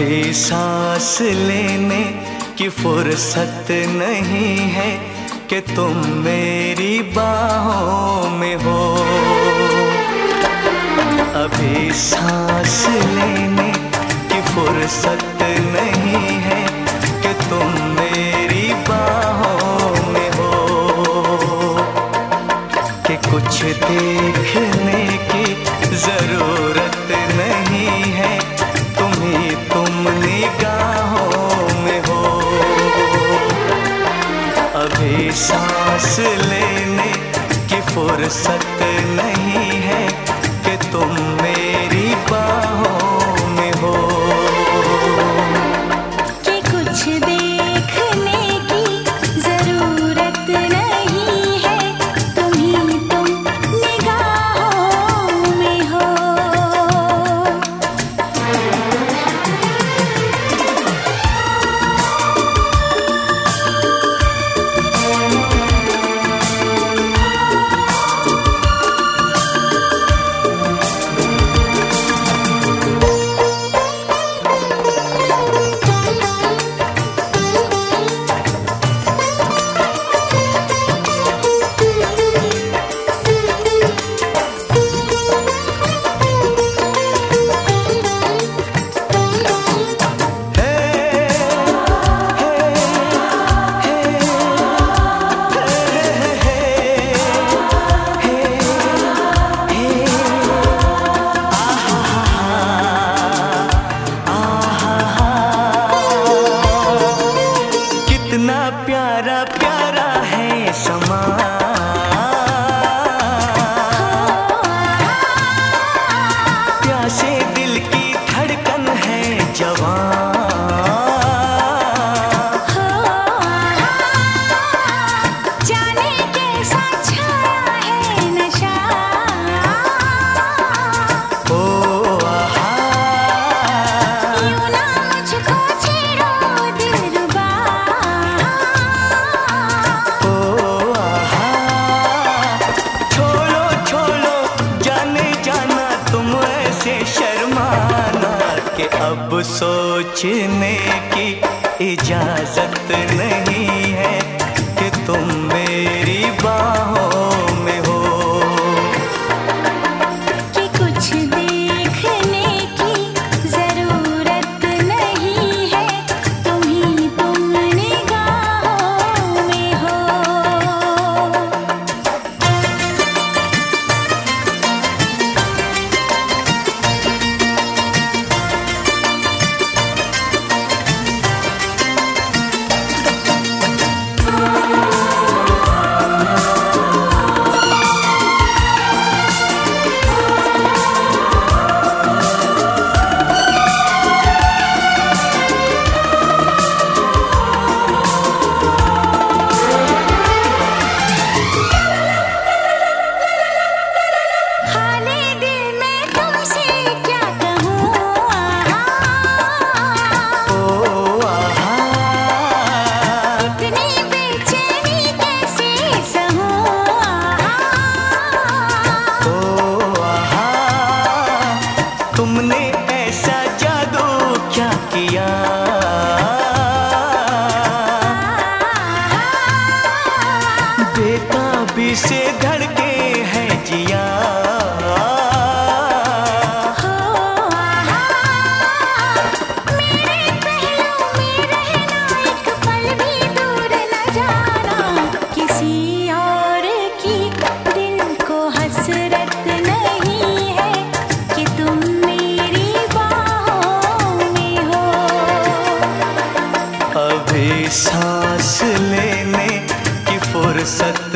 भी सांस लेने की फुर्सत नहीं है कि तुम मेरी बाहों में हो। अभी सांस लेने की फुर्सत नहीं है कि तुम मेरी बाहों में हो। कि कुछ देखने की ज़रूरत नहीं है निगाहों में हो। अभी सांस लेने की फुर्सत नहीं शर्माना कि अब सोचने की इजाज़त नहीं है कि तुम मेरी बाहों Yeah. सांस लेने की फुर्सत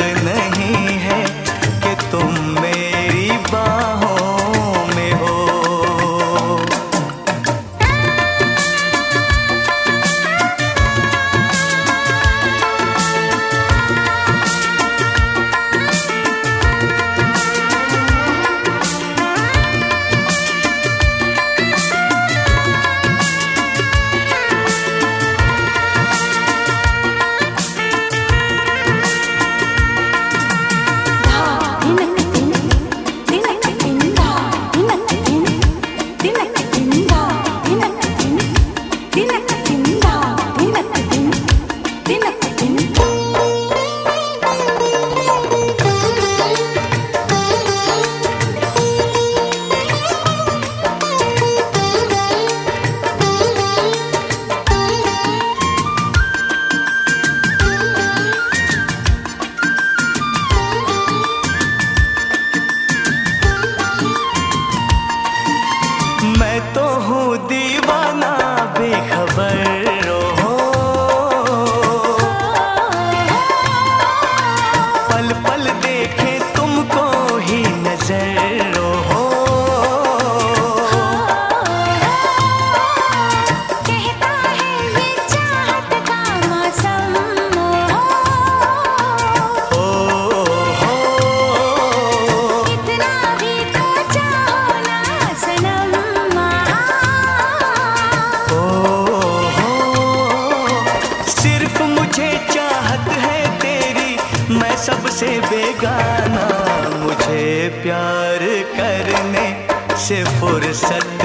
से बेगाना मुझे प्यार करने से फुर्सत